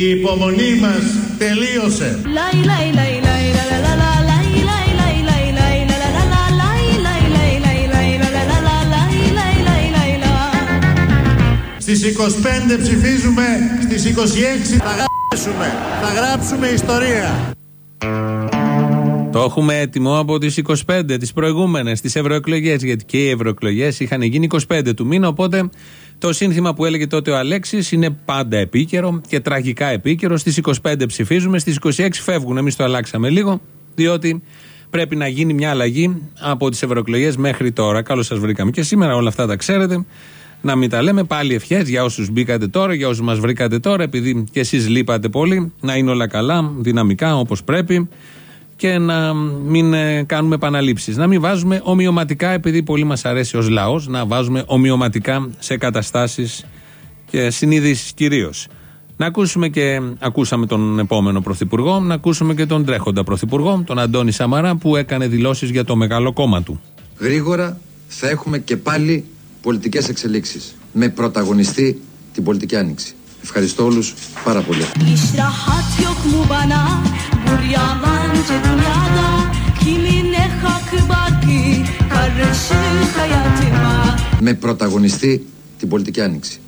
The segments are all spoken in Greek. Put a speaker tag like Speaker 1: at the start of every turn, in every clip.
Speaker 1: Η υπομονή μας τελείωσε. Στις 25 ψηφίζουμε, στις 26 θα γράψουμε, θα γράψουμε ιστορία.
Speaker 2: Το έχουμε έτοιμο από τις 25, τις προηγούμενες, τις ευρωεκλογές. Γιατί και οι ευρωεκλογές είχαν γίνει 25 του μήνα. Οπότε το σύνθημα που έλεγε τότε ο Αλέξης είναι πάντα επίκαιρο και τραγικά επίκαιρο. Στις 25 ψηφίζουμε, στις 26 φεύγουν. Εμείς το αλλάξαμε λίγο, διότι πρέπει να γίνει μια αλλαγή από τις ευρωεκλογές μέχρι τώρα. Καλώς σας βρήκαμε και σήμερα, όλα αυτά τα ξέρετε. Να μην τα λέμε πάλι ευχές για όσους μπήκατε τώρα, για όσους μας βρήκατε τώρα, επειδή και εσείς λείπατε πολύ. Να είναι όλα καλά, δυναμικά όπως πρέπει και να μην ε, κάνουμε επαναλήψεις. Να μην βάζουμε ομοιωματικά, επειδή πολύ μας αρέσει ως λαός, να βάζουμε ομοιωματικά σε καταστάσεις και συνείδηση κυρίως. Να ακούσουμε και ακούσαμε τον επόμενο πρωθυπουργό, να ακούσουμε και τον τρέχοντα πρωθυπουργό, τον Αντώνη Σαμαρά, που έκανε δηλώσεις για το μεγάλο κόμμα του.
Speaker 3: Γρήγορα θα έχουμε και πάλι πολιτικές εξελίξεις, με πρωταγωνιστή την πολιτική άνοιξη. Ευχαριστώ όλους πάρα πολύ. Με πρωταγωνιστή την πολιτική άνοιξη.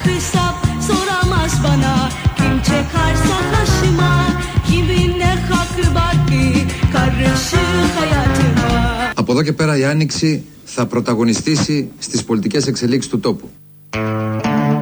Speaker 3: Από εδώ και πέρα η άνοιξη θα πρωταγωνιστήσει στις πολιτικές εξελίξεις του τόπου.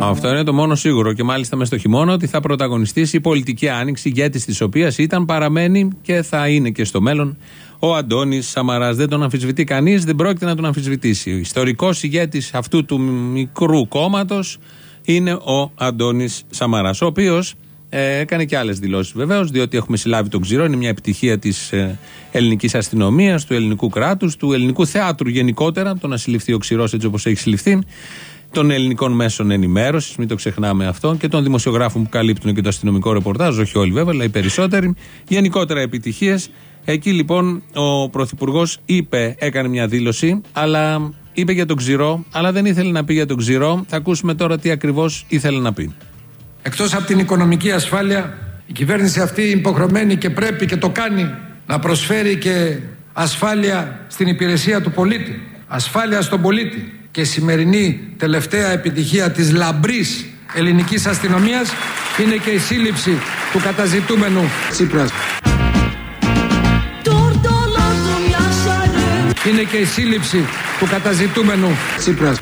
Speaker 2: Αυτό είναι το μόνο σίγουρο και μάλιστα μες στο χειμώνα ότι θα πρωταγωνιστήσει η πολιτική άνοιξη ηγέτη της οποίας ήταν, παραμένει και θα είναι και στο μέλλον ο Αντώνης Σαμαράς. Δεν τον αμφισβητεί κανείς, δεν πρόκειται να τον αμφισβητήσει. Ο ιστορικός ηγέτης αυτού του μικρού κόμματος είναι ο Αντώνης Σαμαράς, ο οποίος ε, έκανε και άλλες δηλώσεις βεβαίως, διότι έχουμε συλλάβει τον ξηρό. Είναι μια επιτυχία της ε, ελληνικής αστυνομίας, του ελληνικού κράτους, του ελληνικού θεάτρου γενικότερα. Το να συλληφθεί ο ξηρός έτσι όπως έχει συλληφθεί των ελληνικών μέσων ενημέρωσης, μην το ξεχνάμε αυτό, και των δημοσιογράφων που καλύπτουν και το αστυνομικό ρεπορτάζ, όχι όλοι βέβαια, αλλά οι περισσότεροι. Γενικότερα επιτυχίες. Εκεί λοιπόν ο Πρωθυπουργός είπε, έκανε μια δήλωση, αλλά είπε για τον ξηρό, αλλά δεν ήθελε να πει για τον ξηρό. Θα ακούσουμε τώρα τι ακριβώς ήθελε να πει.
Speaker 4: Εκτός από την οικονομική ασφάλεια, η κυβέρνηση αυτή υποχρεωμένη και πρέπει και το κάνει να προσφέρει και ασφάλεια στην υπηρεσία του πολίτη. Ασφάλεια στον πολίτη και σημερινή τελευταία επιτυχία της λαμπρής ελληνικής αστυνομίας είναι και η σύλληψη του καταζητούμενου Τσίπρας. Είναι και η σύλληψη του καταζητούμενου Τσίπρας.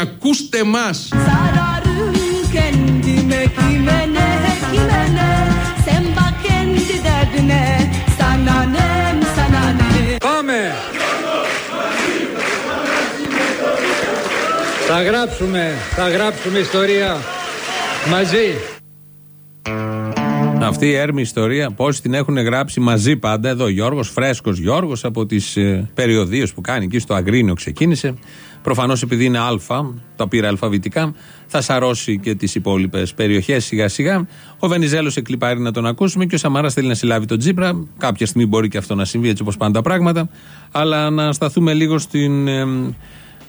Speaker 5: Ακούστε μας.
Speaker 6: Θα γράψουμε, θα γράψουμε ιστορία μαζί.
Speaker 2: Αυτή η έρμη ιστορία, πόσοι την έχουν γράψει μαζί πάντα. Εδώ ο Γιώργος, φρέσκος Γιώργος από τις ε, περιοδίες που κάνει εκεί στο Αγρίνιο ξεκίνησε. Προφανώς επειδή είναι Α, τα πήρα αλφαβητικά, θα σαρώσει και τις υπόλοιπες περιοχές σιγά σιγά. Ο Βενιζέλος εκλυπάρει να τον ακούσουμε και ο Σαμάρα θέλει να συλλάβει τον Τζίπρα. Κάποια στιγμή μπορεί και αυτό να συμβεί έτσι όπως πάνε τα πράγματα. Αλλά να σταθούμε λίγο στην.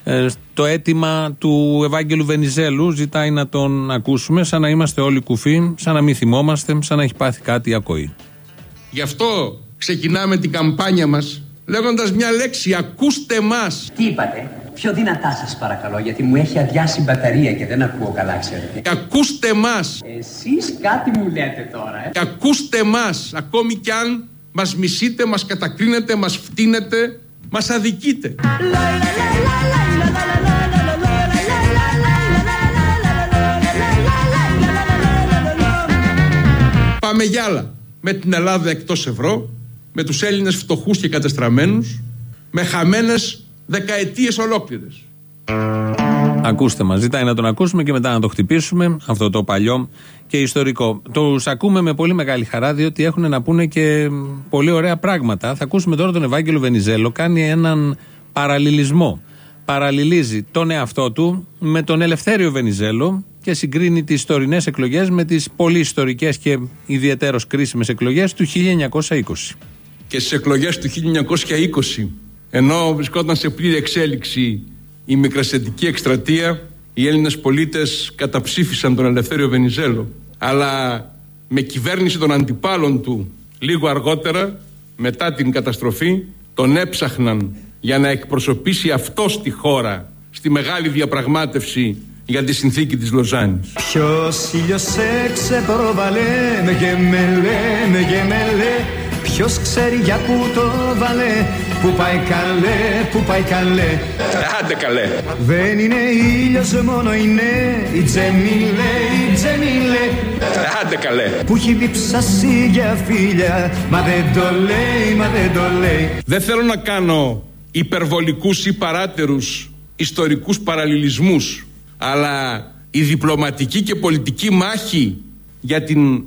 Speaker 2: Ε, ε, το αίτημα του Ευάγγελου Βενιζέλου ζητάει να τον ακούσουμε σαν να είμαστε όλοι κουφοί, σαν να μην θυμόμαστε, σαν να έχει πάθει κάτι ακοή.
Speaker 5: Γι' αυτό ξεκινάμε την καμπάνια μας λέγοντας μια λέξη «Ακούστε μας».
Speaker 7: Τι είπατε, πιο δυνατά σας παρακαλώ γιατί μου έχει αδειάσει η μπαταρία και δεν ακούω καλά ξέρετε.
Speaker 5: «Ακούστε μας».
Speaker 7: Εσείς κάτι μου λέτε τώρα. Ε.
Speaker 5: «Ακούστε μας» ακόμη κι αν μας μισείτε, μας κατακρίνετε, μας φτύνετε, μας αδικείτε. Πάμε για άλλα. Με την Ελλάδα εκτός ευρώ, με τους Έλληνες φτωχούς και κατεστραμμένους, με χαμένες δεκαετίες ολόκληρες.
Speaker 2: Ακούστε μας, ζητάει να τον ακούσουμε και μετά να το χτυπήσουμε, αυτό το παλιό και ιστορικό. Τους ακούμε με πολύ μεγάλη χαρά, διότι έχουν να πούνε και πολύ ωραία πράγματα. Θα ακούσουμε τώρα τον Ευάγγελο Βενιζέλο, κάνει έναν παραλληλισμό. Παραλληλίζει τον εαυτό του με τον Ελευθέριο Βενιζέλο και συγκρίνει τις τωρινές εκλογές με τις πολύ ιστορικές και ιδιαίτερως κρίσιμες εκλογές του 1920.
Speaker 5: Και στις εκλογές του 1920 Ενώ βρισκόταν σε πλήρη εξέλιξη η μικρασιατική εκστρατεία, οι Έλληνες πολίτες καταψήφισαν τον Ελευθέριο Βενιζέλο. Αλλά με κυβέρνηση των αντιπάλων του λίγο αργότερα, μετά την καταστροφή, τον έψαχναν για να εκπροσωπήσει αυτό τη χώρα στη μεγάλη διαπραγμάτευση για τη συνθήκη της Λοζάνης.
Speaker 8: Ποιος ήλιος σε προβαλέ, με γεμελέ, με γεμελέ. Ποιος ξέρει για πού το βάλε, που πάει καλέ, που πάει καλέ.
Speaker 5: Άντε καλέ.
Speaker 8: Δεν είναι ήλιος μόνο είναι η τζεμίλε, η τζεμίλε.
Speaker 5: Άντε καλέ.
Speaker 8: Που έχει διψάσει για φίλια, μα δεν το λέει, μα δεν το λέει.
Speaker 5: Δεν θέλω να κάνω υπερβολικούς ή παράτερους ιστορικούς παραλληλισμούς αλλά η διπλωματική και πολιτική μάχη για την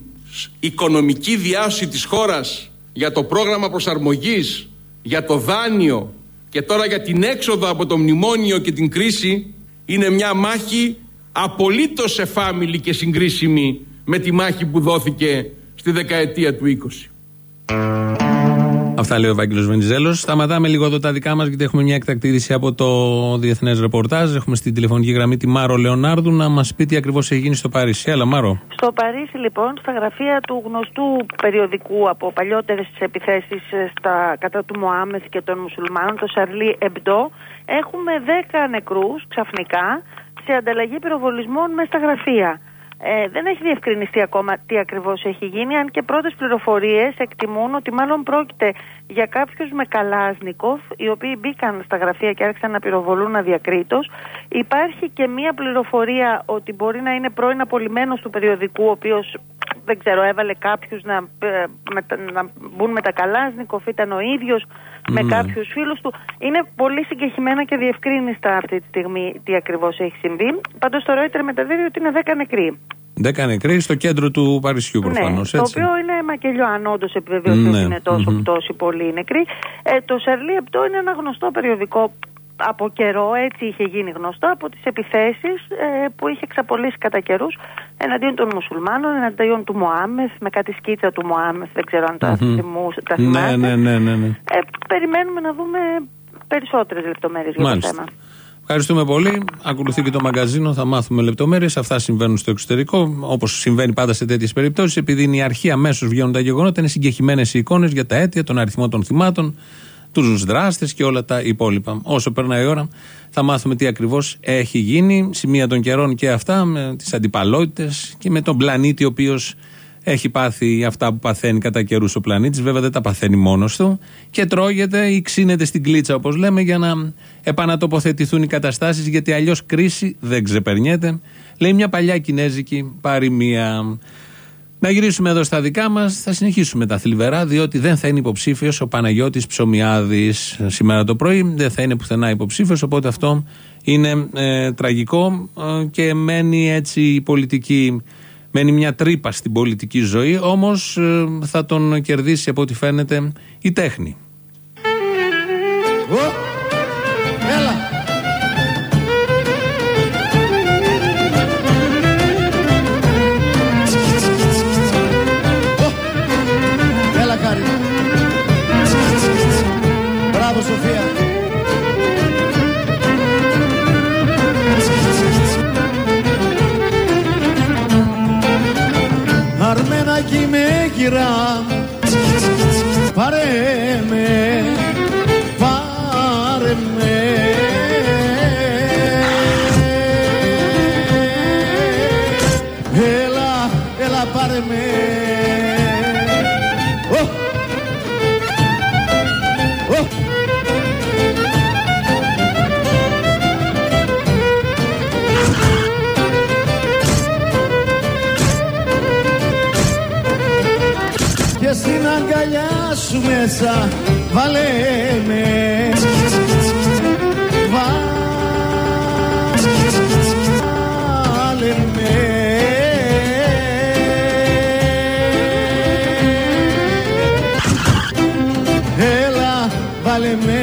Speaker 5: οικονομική διάσωση της χώρας για το πρόγραμμα προσαρμογής για το δάνειο και τώρα για την έξοδο από το μνημόνιο και την κρίση είναι μια μάχη απολύτως εφάμιλη και συγκρίσιμη με τη μάχη που δόθηκε στη δεκαετία του 20.
Speaker 2: Αυτά λέει ο Ευάγγελο Βενιζέλος. Σταματάμε λίγο εδώ τα δικά μας, γιατί έχουμε μια εκτακτήριση από το διεθνές ρεπορτάζ. Έχουμε στην τηλεφωνική γραμμή τη Μάρο Λεωνάρδου να μας πει τι ακριβώς έχει γίνει στο Παρίσι. Έλα, Μάρο.
Speaker 9: Στο Παρίσι, λοιπόν, στα γραφεία του γνωστού περιοδικού από παλιότερες επιθέσεις κατά του Μωάμεθ και των μουσουλμάνων, το Σαρλί Εμπτό, έχουμε 10 νεκρούς ξαφνικά σε ανταλλαγή πυροβολισμών μέσα στα γραφεία. Ε, δεν έχει διευκρινιστεί ακόμα τι ακριβώς έχει γίνει, αν και πρώτες πληροφορίες εκτιμούν ότι μάλλον πρόκειται για κάποιους με καλάσνικοφ, οι οποίοι μπήκαν στα γραφεία και άρχισαν να πυροβολούν αδιακρίτως. Υπάρχει και μία πληροφορία ότι μπορεί να είναι πρώην απολυμμένο του περιοδικού, ο οποίος δεν ξέρω, έβαλε κάποιους να, ε, να μπουν με τα καλάσνικοφ, ήταν ο ίδιος με mm. κάποιους φίλους του. Είναι πολύ συγκεχημένα και διευκρίνηστα αυτή τη στιγμή τι ακριβώς έχει συμβεί. Πάντως το Reuters μεταδίδει ότι είναι 10 νεκροί.
Speaker 2: 10 νεκροί στο κέντρο του Παρισιού προφανώς.
Speaker 9: Ναι, το οποίο είναι μακελιό, αν όντως επιβεβαιωθεί ναι. ότι είναι τόσο mm-hmm. τόσοι πολλοί νεκροί. Ε, το Σερλί Επτό είναι ένα γνωστό περιοδικό από καιρό, έτσι είχε γίνει γνωστό, από τις επιθέσεις ε, που είχε εξαπολύσει κατά καιρούς εναντίον των μουσουλμάνων, εναντίον του Μωάμεθ, με κάτι σκίτσα του Μωάμεθ, δεν ξέρω αν mm-hmm. τα, θυμού, τα
Speaker 2: ναι, θυμάστε. Ναι, ναι, ναι, ναι.
Speaker 9: Ε, περιμένουμε να δούμε περισσότερες λεπτομέρειες για το θέμα.
Speaker 2: Ευχαριστούμε πολύ. Ακολουθεί και το μαγκαζίνο, θα μάθουμε λεπτομέρειες. Αυτά συμβαίνουν στο εξωτερικό, όπως συμβαίνει πάντα σε τέτοιες περιπτώσεις. Επειδή είναι η αρχή, αμέσως βγαίνουν τα γεγονότα, είναι συγκεκριμένε οι εικόνες για τα αίτια, τον αριθμό των θυμάτων, τους δράστες και όλα τα υπόλοιπα. Όσο περνάει η ώρα, θα μάθουμε τι ακριβώς έχει γίνει. Σημεία των καιρών και αυτά, με τις αντιπαλότητες και με τον πλανήτη, ο οποίος έχει πάθει αυτά που παθαίνει κατά καιρούς ο πλανήτης. Βέβαια δεν τα παθαίνει μόνος του. Και τρώγεται ή ξύνεται στην κλίτσα, όπως λέμε, για να επανατοποθετηθούν οι καταστάσεις. Γιατί αλλιώς κρίση δεν ξεπερνιέται. Λέει μια παλιά κινέζικη παροιμία. Να γυρίσουμε εδώ στα δικά μας. Θα συνεχίσουμε τα θλιβερά, διότι δεν θα είναι υποψήφιος ο Παναγιώτης Ψωμιάδης σήμερα το πρωί. Δεν θα είναι πουθενά υποψήφιος, οπότε αυτό είναι ε, τραγικό ε, και μένει έτσι η πολιτική. Μένει μια τρύπα στην πολιτική ζωή, όμως ε, θα τον κερδίσει από ό,τι φαίνεται η τέχνη.
Speaker 10: γυρά Πάρε με, μέσα βάλε με. Βάλε με. Έλα βάλε με.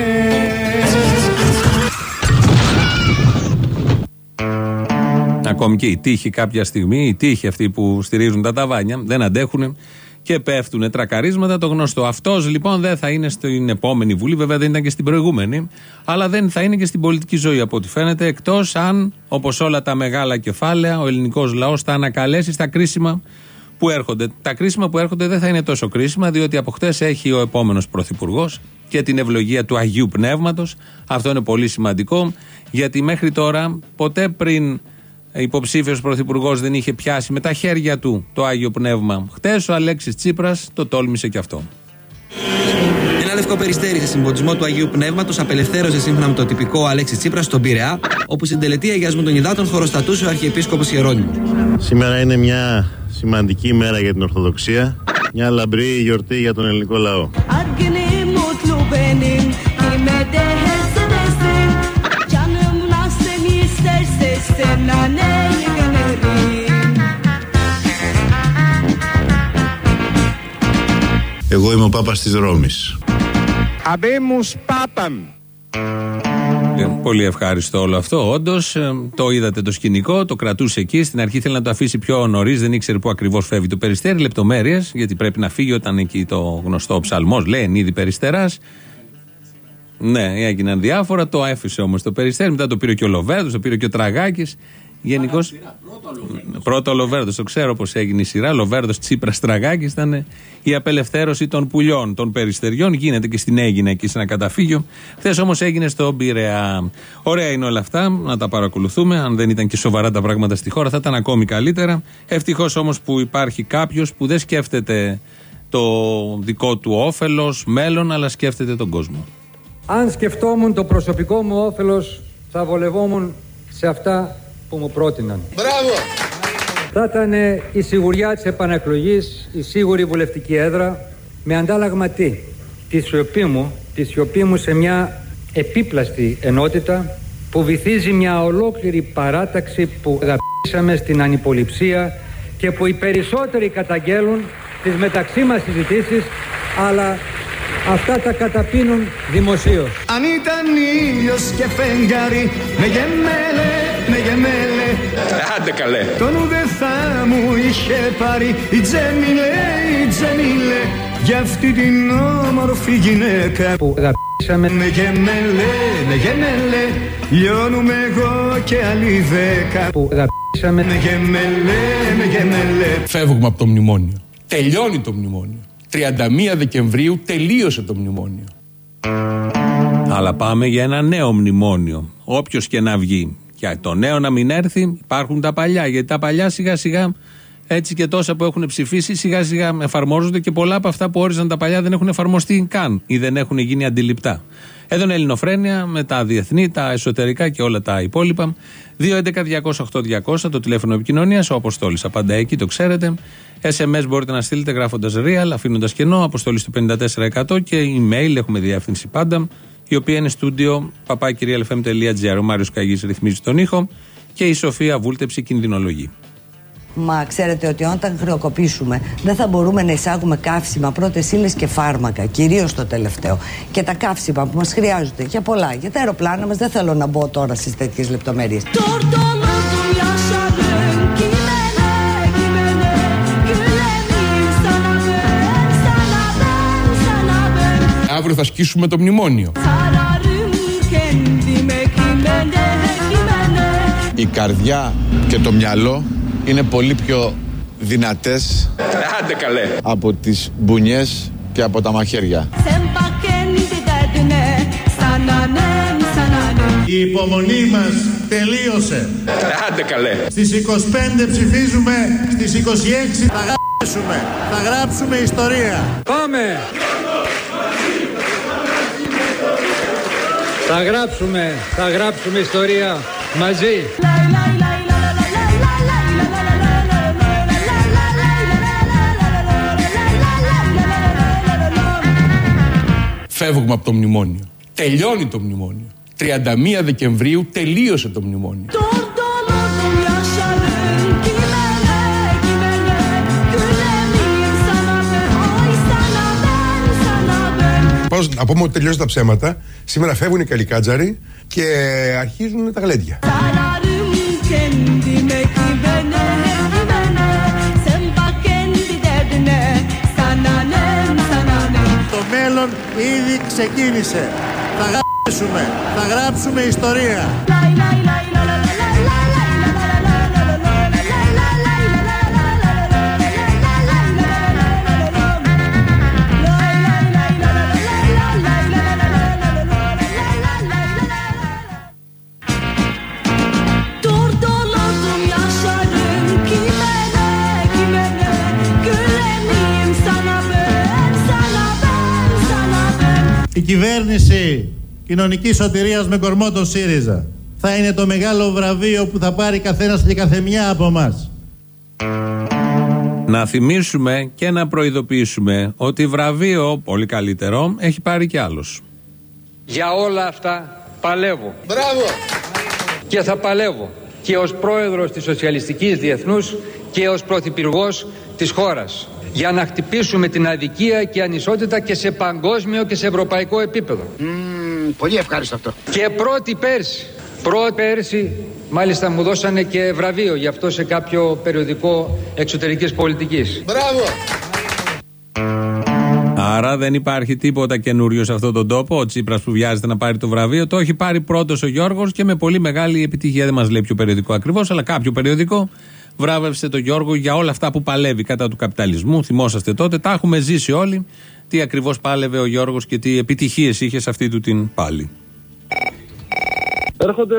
Speaker 2: Ακόμη και οι τύχοι κάποια στιγμή, οι τύχοι αυτοί που στηρίζουν τα ταβάνια, δεν αντέχουν και πέφτουν τρακαρίσματα. Το γνωστό. Αυτός λοιπόν δεν θα είναι στην επόμενη Βουλή, βέβαια δεν ήταν και στην προηγούμενη, αλλά δεν θα είναι και στην πολιτική ζωή από ό,τι φαίνεται, εκτός αν, όπως όλα τα μεγάλα κεφάλαια, ο ελληνικός λαός θα ανακαλέσει στα κρίσιμα που έρχονται. Τα κρίσιμα που έρχονται δεν θα είναι τόσο κρίσιμα, διότι από χτες έχει ο επόμενος πρωθυπουργός και την ευλογία του Αγίου Πνεύματος. Αυτό είναι πολύ σημαντικό, γιατί μέχρι τώρα ποτέ πριν υποψήφιος πρωθυπουργός δεν είχε πιάσει με τα χέρια του το Άγιο Πνεύμα. Χτες ο Αλέξης Τσίπρας το τόλμησε και αυτό.
Speaker 11: Ένα λευκό περιστέρι σε συμποτισμό του Αγίου Πνεύματος απελευθέρωσε σύμφωνα με το τυπικό Αλέξη Τσίπρας στον Πειραιά, όπου στην τελετή αγιασμού των υδάτων χωροστατούσε ο Αρχιεπίσκοπος Ιερώνυμο.
Speaker 12: Σήμερα είναι μια σημαντική μέρα για την Ορθοδοξία. Μια λαμπρή γιορτή για τον ελληνικό λαό. Εγώ είμαι ο Πάπας της Ρώμης.
Speaker 13: Αμπέμους Πάπαμ.
Speaker 2: Ε, πολύ ευχάριστο όλο αυτό. Όντως, το είδατε το σκηνικό, το κρατούσε εκεί. Στην αρχή ήθελε να το αφήσει πιο νωρίς, δεν ήξερε πού ακριβώς φεύγει το περιστέρι. Λεπτομέρειες, γιατί πρέπει να φύγει όταν εκεί το γνωστό ψαλμός λέει εν είδη περιστεράς. Ναι, έγιναν διάφορα. Το έφυσε όμως το περιστέρι. Μετά το πήρε και ο Λοβέρδος, το πήρε και ο Τραγάκης. Γενικώς. Πρώτο Λοβέρδος, το ξέρω πώ έγινε η σειρά. Λοβέρδος Τσίπρας Τραγάκη ήταν η απελευθέρωση των πουλιών, των περιστεριών. Γίνεται και στην Έγινα εκεί σε ένα καταφύγιο. Χθες όμως έγινε στο Πειραιά. Ωραία είναι όλα αυτά, να τα παρακολουθούμε. Αν δεν ήταν και σοβαρά τα πράγματα στη χώρα, θα ήταν ακόμη καλύτερα. Ευτυχώς όμως που υπάρχει κάποιος που δεν σκέφτεται το δικό του όφελος, μέλλον, αλλά σκέφτεται τον κόσμο.
Speaker 6: Αν σκεφτόμουν το προσωπικό μου όφελος, θα βολευόμουν σε αυτά που μου πρότειναν.
Speaker 10: Μπράβο!
Speaker 6: Θα ήταν η σιγουριά της επανεκλογής, η σίγουρη βουλευτική έδρα, με αντάλλαγμα τι, τη σιωπή μου, τη σιωπή μου σε μια επίπλαστη ενότητα που βυθίζει μια ολόκληρη παράταξη που αγαπήσαμε στην ανυποληψία και που οι περισσότεροι καταγγέλουν τις μεταξύ μας συζητήσεις αλλά Αυτά τα καταπίνουν δημοσίως.
Speaker 8: Αν ήταν ήλιος και φεγγάρι με γεμέλε, με γεμέλε
Speaker 5: Άντε καλέ.
Speaker 8: Τον ουδε θα μου είχε πάρει η Τζέμιλε, η Τζέμιλε. Για αυτή την όμορφη γυναίκα
Speaker 6: που αγαπήσαμε.
Speaker 8: Με γεμέλε, με γεμέλε Λιώνουμε εγώ και άλλοι δέκα
Speaker 6: που αγαπήσαμε.
Speaker 8: Με γεμέλε, με γεμέλε
Speaker 5: Φεύγουμε από το μνημόνιο. Τελειώνει το μνημόνιο. 31 Δεκεμβρίου τελείωσε το μνημόνιο.
Speaker 2: Αλλά πάμε για ένα νέο μνημόνιο. Όποιος και να βγει. Και το νέο να μην έρθει, υπάρχουν τα παλιά. Γιατί τα παλιά σιγά σιγά έτσι και τόσα που έχουν ψηφίσει σιγά σιγά εφαρμόζονται και πολλά από αυτά που όριζαν τα παλιά δεν έχουν εφαρμοστεί καν ή δεν έχουν γίνει αντιληπτά. Εδώ είναι Ελληνοφρένια με τα διεθνή, τα εσωτερικά και όλα τα υπόλοιπα. 2.11.208.200 το τηλέφωνο επικοινωνίας. Ο Αποστόλη απαντά εκεί, το ξέρετε. SMS μπορείτε να στείλετε γράφοντας real, αφήνοντας κενό. Αποστόλη στο 54% και email έχουμε διεύθυνση πάντα, η οποία είναι στούντιο papakirialfm.gr. Ο Μάριος Καγής ρυθμίζει τον ήχο και η Σοφία Βούλτεψη κινδυνολογεί.
Speaker 14: Μα ξέρετε ότι όταν χρεοκοπήσουμε δεν θα μπορούμε να εισάγουμε καύσιμα, πρώτες ύλες και φάρμακα, κυρίως το τελευταίο. Και τα καύσιμα που μας χρειάζονται για πολλά. Για τα αεροπλάνα μας δεν θέλω να μπω τώρα στις τέτοιες λεπτομέρειες.
Speaker 5: Αύριο θα σκίσουμε το μνημόνιο.
Speaker 12: Η καρδιά και το μυαλό είναι πολύ πιο δυνατές
Speaker 5: Άντε καλέ
Speaker 12: από τις μπουνιές και από τα μαχαίρια.
Speaker 1: Η υπομονή μας τελείωσε.
Speaker 5: Άντε καλέ
Speaker 1: Στις 25 ψηφίζουμε, στις 26 θα γράψουμε. Θα γράψουμε ιστορία.
Speaker 6: Πάμε! Θα γράψουμε, θα γράψουμε ιστορία μαζί.
Speaker 5: Φεύγουμε από το μνημόνιο. Τελειώνει το μνημόνιο. 31 Δεκεμβρίου τελείωσε το μνημόνιο.
Speaker 15: Από πούμε ότι τελειώσαν τα ψέματα. Σήμερα φεύγουν οι καλικάτζαροι και αρχίζουν τα γλέντια.
Speaker 1: Το μέλλον ήδη ξεκίνησε. Θα γράψουμε, θα γράψουμε ιστορία. Κυβέρνηση κοινωνικής σωτηρίας με κορμό τον ΣΥΡΙΖΑ θα είναι το μεγάλο βραβείο που θα πάρει καθένας και καθεμιά από εμάς.
Speaker 2: Να θυμίσουμε και να προειδοποιήσουμε ότι βραβείο, πολύ καλύτερο, έχει πάρει κι άλλος.
Speaker 6: Για όλα αυτά παλεύω.
Speaker 10: Μπράβο!
Speaker 6: Και θα παλεύω και ως πρόεδρος της Σοσιαλιστικής Διεθνούς και ως πρωθυπουργός της χώρας για να χτυπήσουμε την αδικία και ανισότητα και σε παγκόσμιο και σε ευρωπαϊκό επίπεδο.
Speaker 16: πολύ ευχάριστο αυτό.
Speaker 6: Και πρώτη πέρσι, πρώτη πέρσι, μάλιστα μου δώσανε και βραβείο γι' αυτό σε κάποιο περιοδικό εξωτερικής πολιτικής.
Speaker 10: Μπράβο!
Speaker 2: Άρα δεν υπάρχει τίποτα καινούριο σε αυτόν τον τόπο. Ο Τσίπρας που βιάζεται να πάρει το βραβείο, το έχει πάρει πρώτος ο Γιώργος και με πολύ μεγάλη επιτυχία. Δεν μας λέει ποιο περιοδικό ακριβώς, αλλά κάποιο περιοδικό βράβευσε τον Γιώργο για όλα αυτά που παλεύει κατά του καπιταλισμού. Θυμόσαστε τότε, τα έχουμε ζήσει όλοι. Τι ακριβώς πάλευε ο Γιώργος και τι επιτυχίες είχε σε αυτή του την πάλη.
Speaker 17: Έρχονται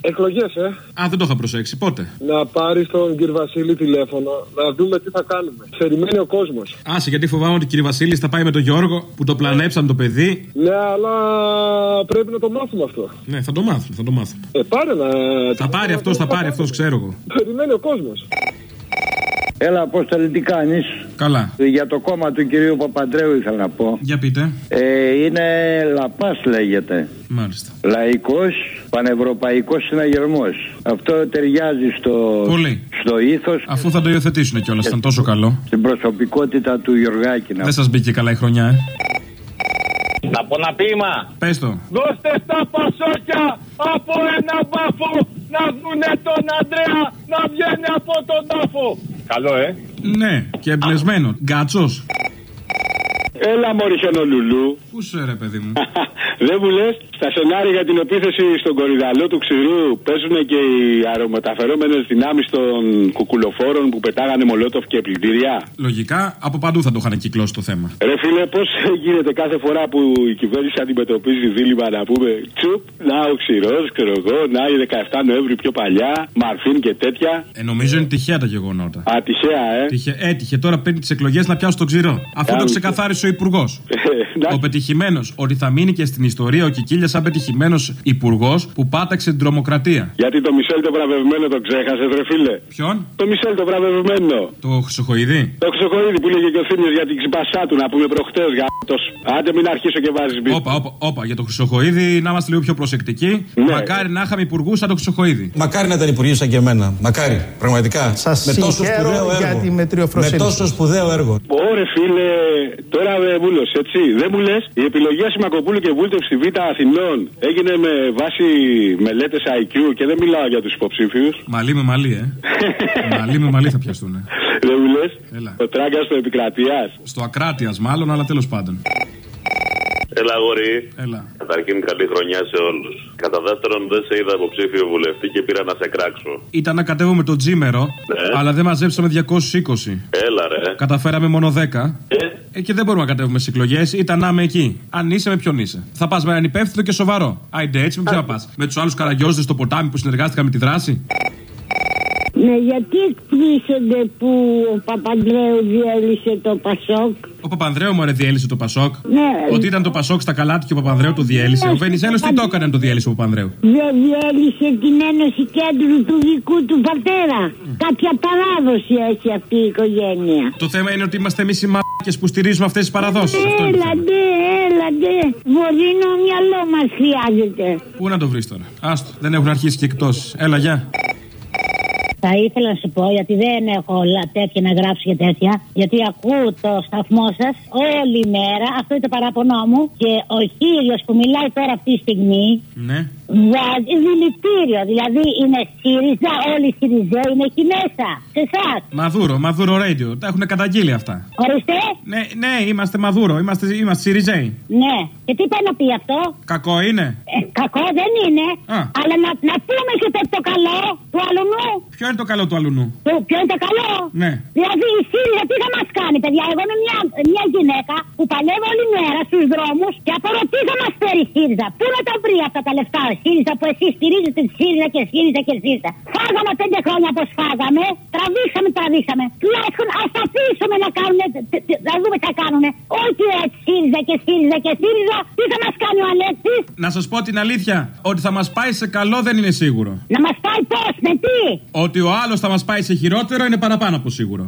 Speaker 17: εκλογές, ε.
Speaker 18: Α, δεν το είχα προσέξει. Πότε;
Speaker 17: Να πάρει τον κύριο Βασίλη τηλέφωνο, να δούμε τι θα κάνουμε. Περιμένει ο κόσμος.
Speaker 18: Άσε, γιατί φοβάμαι ότι ο κύριε Βασίλης θα πάει με τον Γιώργο που το πλανέψαν το παιδί.
Speaker 17: Ναι, αλλά πρέπει να το μάθουμε αυτό.
Speaker 18: Ναι, θα το μάθουμε, θα το μάθουμε.
Speaker 17: Ε, πάρε να.
Speaker 18: Θα πάρει αυτός, θα πάρει αυτός, ξέρω εγώ.
Speaker 17: Περιμένει ο κόσμος.
Speaker 19: Έλα, Απόστολη, τι κάνεις;
Speaker 18: Καλά.
Speaker 19: Για το κόμμα του κυρίου Παπαντρέου ήθελα να πω.
Speaker 18: Για πείτε.
Speaker 19: Ε, είναι Λαπάς λέγεται.
Speaker 18: Μάλιστα.
Speaker 19: Λαϊκός πανευρωπαϊκός συναγερμός. Αυτό ταιριάζει στο,
Speaker 18: Πολύ.
Speaker 19: στο ήθος.
Speaker 18: Αφού θα το υιοθετήσουν κιόλας, ήταν τόσο καλό.
Speaker 19: Στην προσωπικότητα του Γιωργάκη.
Speaker 18: Δεν σας μπήκε καλά η χρονιά, ε.
Speaker 20: Να πω ένα ποίημα.
Speaker 18: Πες το.
Speaker 20: Δώστε στα πασόκια από ένα μπάφο να δούνε τον Αντρέα να βγαίνει από τον τάφο. Καλό, ε.
Speaker 18: Ναι, και εμπλεσμένο. Γκάτσος.
Speaker 17: Έλα, Μωρή Χιονολουλού.
Speaker 18: Πού σου ρε, παιδί μου;
Speaker 17: Δεν μου λες, στα σενάρια για την επίθεση στον κορυδαλό του ξηρού παίζουν και οι αερομεταφερόμενες δυνάμεις των κουκουλοφόρων που πετάγανε μολότοφ και πλυντήρια;
Speaker 18: Λογικά, από παντού θα το είχαν κυκλώσει το θέμα.
Speaker 17: Ρε φίλε, πώς γίνεται κάθε φορά που η κυβέρνηση αντιμετωπίζει δίλημα να πούμε τσουπ, να ο ξηρός, ξέρω εγώ, να η 17 Νοέμβρη πιο παλιά, Μαρφίν και τέτοια.
Speaker 18: Ε, νομίζω είναι τυχαία τα γεγονότα.
Speaker 17: Α, τυχαία, ε.
Speaker 18: Τυχε, έτυχε τώρα παίρνει τις εκλογές να πιάσει το ξηρό. Αφού το
Speaker 17: Άμυσε.
Speaker 18: ξεκαθάρισε ο Υπουργός. ο πετυχημένος. Ότι θα μείνει και στην ιστορία ο Κικίλιας σαν πετυχημένος Υπουργός που πάταξε την τρομοκρατία.
Speaker 17: Γιατί το Μισελ το βραβευμένο το ξέχασες, ρε φίλε;
Speaker 18: Ποιον;
Speaker 17: Το Μισελ το βραβευμένο.
Speaker 18: Το Χρυσοχοειδή.
Speaker 17: Το Χρυσοκοίδη που λέγε και ο Θήμιος για την ξυπασά του να πούμε προχτές γάτος. Άντε μην αρχίσω και βάζεις μπει.
Speaker 18: Όπα, όπα, όπα, για το Χρυσοχοίδη να είμαστε λίγο πιο προσεκτικοί.
Speaker 17: Ναι.
Speaker 18: Μακάρι να είχαμε υπουργούς σαν το Χρυσοχοίδη.
Speaker 21: Μακάρι να ήταν υπουργοί σαν και εμένα. Μακάρι, πραγματικά.
Speaker 22: Σας
Speaker 21: με τόσο
Speaker 22: συγχαίρω
Speaker 21: σπουδαίο
Speaker 22: για
Speaker 21: έργο.
Speaker 22: τη μετριοφροσύνη
Speaker 21: με τόσο
Speaker 22: σας.
Speaker 21: σπουδαίο έργο.
Speaker 17: Ωρε φίλε, τώρα δεν μου λες, έτσι. Δεν μου λες, η επιλογή Ασημακοπούλου και Βούλτευ στη Β' Αθηνών έγινε με βάση μελέτες IQ και δεν μιλάω για τους υποψήφιους.
Speaker 18: Μαλί με μαλί, ε. μαλί με μαλί θα πιαστούν.
Speaker 17: Δεν μου λες,
Speaker 18: Έλα.
Speaker 17: ο τράγκας του επικρατείας.
Speaker 18: Στο ακράτειας μάλλον, αλλά τέλος πάντων.
Speaker 23: Έλα, αγόρι.
Speaker 18: Έλα.
Speaker 23: Καταρχήν, καλή χρονιά σε όλους. Κατά δεύτερον, δεν σε είδα υποψήφιο βουλευτή και πήρα να σε κράξω.
Speaker 18: Ήταν να κατέβουμε το τζίμερο,
Speaker 23: Ναι.
Speaker 18: αλλά δεν μαζέψαμε 220.
Speaker 23: Έλα, ρε.
Speaker 18: Καταφέραμε μόνο 10. Ε, και δεν μπορούμε να κατέβουμε στις εκλογές. Ήταν να είμαι εκεί. Αν είσαι, με ποιον είσαι. Θα πας με έναν υπεύθυνο και σοβαρό. Άιντε έτσι, με ποιον θα πας. Με τους άλλους καραγκιόζε στο ποτάμι που συνεργάστηκαν με τη δράση.
Speaker 24: Ναι, γιατί εκπλήσονται που ο Παπαντρέου διέλυσε το Πασόκ;
Speaker 18: Ο Παπανδρέου μου διέλυσε το Πασόκ.
Speaker 24: Ναι.
Speaker 18: Ότι ήταν το Πασόκ στα καλάτι και ο Παπανδρέου το διέλυσε. Ο Βενιζέλο τι το έκανε να το διέλυσε ο Παπανδρέου;
Speaker 24: Δεν διέλυσε την Ένωση Κέντρου του δικού του πατέρα. Κάποια παράδοση έχει αυτή η οικογένεια.
Speaker 18: Το θέμα είναι ότι είμαστε εμείς οι μαλάκες που στηρίζουμε αυτές τις παραδόσεις.
Speaker 24: Έλατε, έλατε. Βορρίνο μυαλό μας χρειάζεται.
Speaker 18: Πού να το βρεις τώρα; Άστο, δεν έχουν αρχίσει και εκτός. Έλα, γεια.
Speaker 24: Θα ήθελα να σου πω, γιατί δεν έχω όλα τέτοια να γράψω και τέτοια, γιατί ακούω το σταθμό σας όλη μέρα, αυτό είναι το παράπονό μου, και ο κύριο που μιλάει τώρα αυτή τη στιγμή
Speaker 18: Ναι.
Speaker 24: Βάζει δηλητήριο. Δηλαδή είναι ΣΥΡΙΖΑ, όλοι οι ΣΥΡΙΖΑ είναι εκεί μέσα. Σε εσάς.
Speaker 18: Μαδούρο, Μαδούρο Radio. Τα έχουν καταγγείλει αυτά.
Speaker 24: Ορίστε.
Speaker 18: Ναι, ναι, είμαστε Μαδούρο, είμαστε, είμαστε Σιριζέοι.
Speaker 24: Ναι. Και τι πάει να πει αυτό;
Speaker 18: Κακό είναι.
Speaker 24: Ε, κακό δεν είναι.
Speaker 18: Α.
Speaker 24: Αλλά να, να πούμε και το, το καλό του αλουνού.
Speaker 18: Ποιο είναι το καλό του αλουνού;
Speaker 24: Το, ποιο είναι το καλό;
Speaker 18: Ναι.
Speaker 24: Δηλαδή η ΣΥΡΙΖΑ τι θα μας κάνει, παιδιά; Εγώ είμαι μια, μια γυναίκα που παλεύω όλη μέρα στους δρόμους και απορώ τι θα μας φέρει η ΣΥΡΙΖΑ. Πού να τα βρει αυτά τα λεφτά, η ΣΥΡΙΖΑ που εσεί στηρίζετε τη ΣΥΡΙΖΑ και ΣΥΡΙΖΑ και ΣΥΡΙΖΑ. Φάγαμε πέντε χρόνια όπως φάγαμε. Τραβήξαμε, τραβήξαμε. Τουλάχιστον ας αφήσουμε να κάνουν. Να δούμε τι θα κάνουν. Όχι έτσι ΣΥΡΙΖΑ και ΣΥΡΙΖΑ και ΣΥΡΙΖΑ. Τι θα μας κάνει ο Αλέξης;
Speaker 18: Να σας πω την αλήθεια. Ότι θα μας πάει σε καλό δεν είναι σίγουρο.
Speaker 24: Να μας πάει πώς, με τι;
Speaker 18: Ότι ο άλλος θα μας πάει σε χειρότερο είναι παραπάνω από σίγουρο.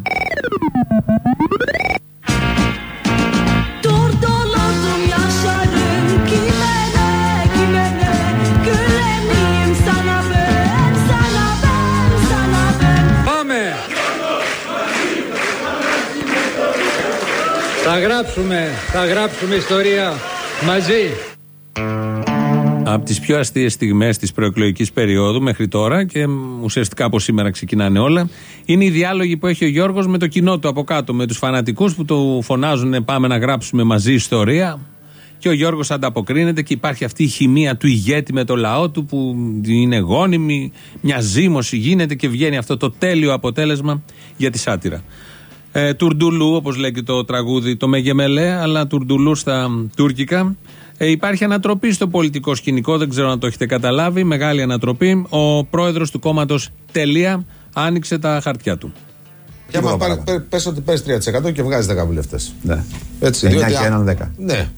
Speaker 6: Θα γράψουμε, θα γράψουμε ιστορία μαζί.
Speaker 2: Από τις πιο αστείες στιγμές της προεκλογικής περίοδου μέχρι τώρα και ουσιαστικά από σήμερα ξεκινάνε όλα, είναι οι διάλογοι που έχει ο Γιώργος με το κοινό του από κάτω, με τους φανατικούς που του φωνάζουν Πάμε να γράψουμε μαζί ιστορία. Και ο Γιώργος ανταποκρίνεται και υπάρχει αυτή η χημεία του ηγέτη με το λαό του που είναι γόνιμη, μια ζήμωση γίνεται και βγαίνει αυτό το τέλειο αποτέλεσμα για τη σάτυρα. Ε, τουρντουλού, όπως λέει και το τραγούδι, το Μεγεμελέ, αλλά τουρντουλού στα τουρκικά. Ε, υπάρχει ανατροπή στο πολιτικό σκηνικό, δεν ξέρω αν το έχετε καταλάβει. Μεγάλη ανατροπή. Ο πρόεδρος του κόμματος Τελεία άνοιξε τα χαρτιά του.
Speaker 25: Και άμα πάρε- πε- πες ότι παίρνει 3% και βγάζεις 10 βουλευτές.
Speaker 26: Ναι.
Speaker 25: Έτσι,
Speaker 26: 9
Speaker 25: διότι
Speaker 26: και
Speaker 25: αν-
Speaker 26: έναν 10.
Speaker 25: Ναι.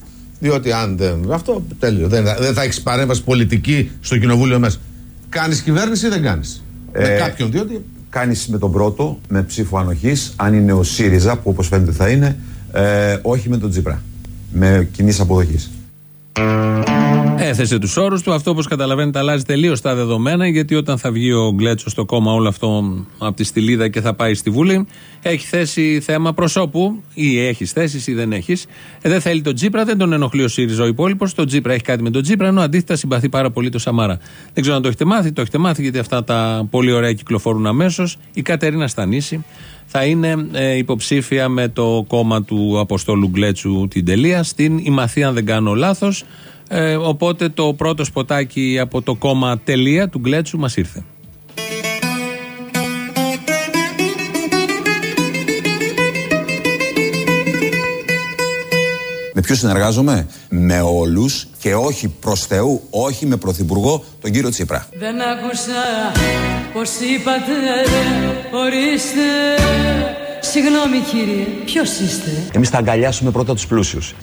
Speaker 25: Διότι αν δεν. Αυτό τέλειο. Δεν, δεν θα έχεις παρέμβαση πολιτική στο κοινοβούλιο μέσα. Κάνεις κυβέρνηση ή δεν κάνεις; με
Speaker 26: Ε,
Speaker 25: κάποιον, διότι.
Speaker 26: Κάνεις με τον πρώτο, με ψήφο ανοχής, αν είναι ο ΣΥΡΙΖΑ, που όπως φαίνεται θα είναι, ε, όχι με τον Τζίπρα. Με κοινής αποδοχής.
Speaker 2: Έθεσε τους όρους του. Αυτό, όπως καταλαβαίνετε, αλλάζει τελείως τα δεδομένα. Γιατί όταν θα βγει ο Γκλέτσος στο κόμμα όλο αυτό από τη στυλίδα και θα πάει στη Βουλή, έχει θέσει θέμα προσώπου, ή έχεις θέσεις ή δεν έχεις. Ε, δεν θέλει τον Τζίπρα, δεν τον ενοχλεί ο ΣΥΡΙΖΑ ο υπόλοιπος. Το Τζίπρα έχει κάτι με τον Τζίπρα, ενώ αντίθετα συμπαθεί πάρα πολύ το Σαμάρα. Δεν ξέρω αν το έχετε μάθει, το έχετε μάθει γιατί αυτά τα πολύ ωραία κυκλοφορούν αμέσως. Η Κατερίνα Στανίση θα είναι ε, υποψήφια με το κόμμα του Αποστόλου Γκλέτσου την Τελεία στην Ημαθία, αν δεν κάνω λάθος. Ε, οπότε το πρώτο σποτάκι από το κόμμα Τελεία του Γκλέτσου μας ήρθε.
Speaker 26: Με ποιου συνεργάζομαι, με όλους και όχι προς Θεού, όχι με πρωθυπουργό τον κύριο Τσίπρα.
Speaker 27: Δεν άκουσα πως είπατε Ορίστε Συγγνώμη κύριε Ποιος είστε;
Speaker 26: Εμείς θα αγκαλιάσουμε πρώτα τους πλούσιους.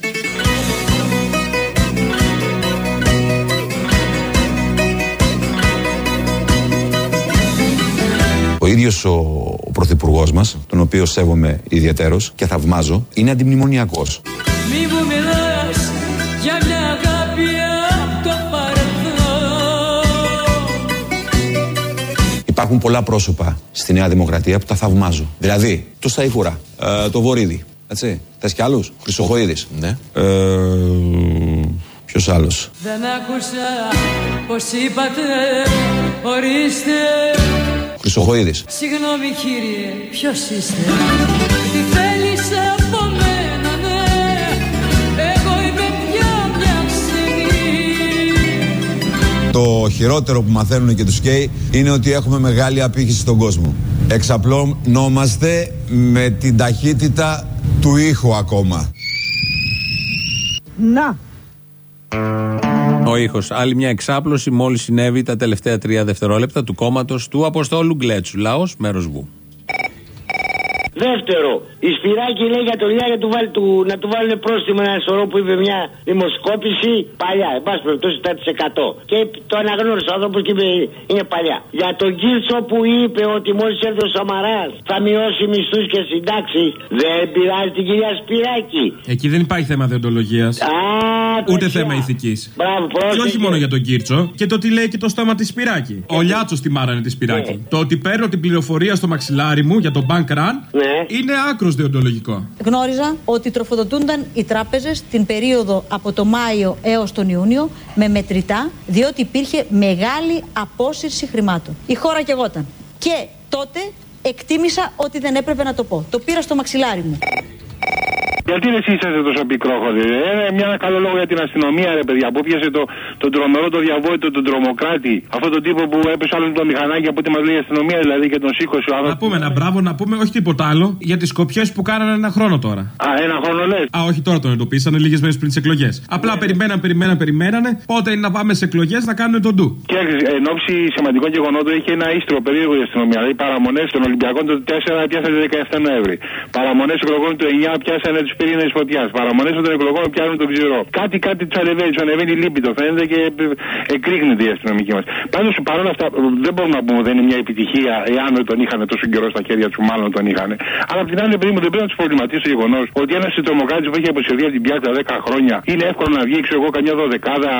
Speaker 26: Ο ίδιος ο, ο πρωθυπουργός μας, τον οποίο σέβομαι ιδιαίτερος και θαυμάζω, είναι αντιμνημονιακός.
Speaker 27: Μη μου μιλάς Για μια αγάπη από το παρελθόν
Speaker 26: Υπάρχουν πολλά πρόσωπα στη Νέα Δημοκρατία που τα θαυμάζω. Δηλαδή, το Σταϊκούρα, ε, το Βορύδη, έτσι. Θες κι άλλους, Χρυσοχοίδης. Ναι. Ε, ποιος άλλος;
Speaker 27: Δεν άκουσα πως είπατε Ορίστε
Speaker 26: Χρυσοχοίδης.
Speaker 27: Συγγνώμη κύριε Ποιος είστε; Τι θέλεις από μένα ναι Εγώ η παιδιά μια ξενή
Speaker 26: Το χειρότερο που μαθαίνουν και τους ΚΕΙ είναι ότι έχουμε μεγάλη απήχηση στον κόσμο. Εξαπλώνομαστε με την ταχύτητα του ήχου ακόμα.
Speaker 27: Να
Speaker 2: Ο ήχος. Άλλη μια εξάπλωση μόλις συνέβη τα τελευταία τρία δευτερόλεπτα του κόμματος του Αποστόλου Γκλέτσου. Λαός, μέρος βου.
Speaker 28: Δεύτερο, η Σπυράκη λέει για τον Λιάγια του, βάλει, του, να του βάλουν πρόστιμο ένα σωρό που είπε μια δημοσκόπηση παλιά, εν πάση περιπτώσει 7%. Και το αναγνώρισε ο άνθρωπος και είπε είναι παλιά. Για τον Κίρτσο που είπε ότι μόλις έρθει ο Σαμαράς θα μειώσει μισθούς και συντάξεις, δεν πειράζει την κυρία Σπυράκη.
Speaker 18: Εκεί δεν υπάρχει θέμα δεοντολογίας. Ούτε θέμα ηθικής.
Speaker 28: Μπράβο,
Speaker 18: Και
Speaker 28: πρόσεχε.
Speaker 18: όχι μόνο για τον Κίρτσο, και το τι λέει και το στόμα της Σπυράκη. Ο Λιάτσος τη μάρανε της Σπυράκη. Το ότι παίρνω την πληροφορία στο μαξιλάρι μου για τον bank run είναι άκρος δεοντολογικό.
Speaker 29: Γνώριζα ότι τροφοδοτούνταν οι τράπεζες την περίοδο από το Μάιο έως τον Ιούνιο με μετρητά, διότι υπήρχε μεγάλη απόσυρση χρημάτων. Η χώρα κεγόταν. Και τότε εκτίμησα ότι δεν έπρεπε να το πω. Το πήρα στο μαξιλάρι μου.
Speaker 20: Γιατί ρε, εσεί είσαστε τόσο πικρόχωροι. ρε. Ε, μια ένα καλό λόγο για την αστυνομία, ρε παιδιά, που πιάσε το, τον τρομερό, το διαβόητο, τον τρομοκράτη. Αυτόν τον τύπο που έπεσε άλλο το μηχανάκι από ό,τι μας λέει η αστυνομία, δηλαδή και τον σήκωσε ο
Speaker 18: Να
Speaker 20: άνθρωπο.
Speaker 18: πούμε ένα μπράβο, να πούμε όχι τίποτα άλλο για τις κοπιές που κάνανε ένα χρόνο τώρα.
Speaker 20: Α, ένα χρόνο λες;
Speaker 18: Α, όχι τώρα τον εντοπίσανε, λίγες μέρες πριν τις εκλογές. Απλά περιμέναν, περιμέναν, περιμένανε. Πότε είναι να πάμε σε εκλογές να κάνουν τον ντου.
Speaker 20: Και εν ώψη σημαντικών γεγονότων είχε ένα ίστρο περίεργο η αστυνομία. Δηλαδή παραμονές των Ολυμπιακών το 4 πιάσανε 17 Νοέμβρη. Παραμονές εκλογών του 9 πιάσανε τους πυρήνες φωτιάς. Παραμονές των εκλογών πιάνουν τον ξηρό. Κάτι, κάτι τους ανεβαίνει, τους ανεβαίνει λίπητο φαίνεται και ε, εκρήγνεται η αστυνομική μας. Πάντως παρόλα αυτά δεν μπορούμε να πούμε ότι δεν είναι μια επιτυχία εάν δεν τον είχαν τόσο καιρό στα χέρια τους, μάλλον τον είχαν. Αλλά απ' την άλλη, παιδί μου, δεν πρέπει να τους προβληματίσει το γεγονός ότι ένας τρομοκράτη που έχει αποσυρθεί από την πιάτσα 10 χρόνια είναι εύκολο να βγει, ξέρω εγώ, καμιά δωδεκάδα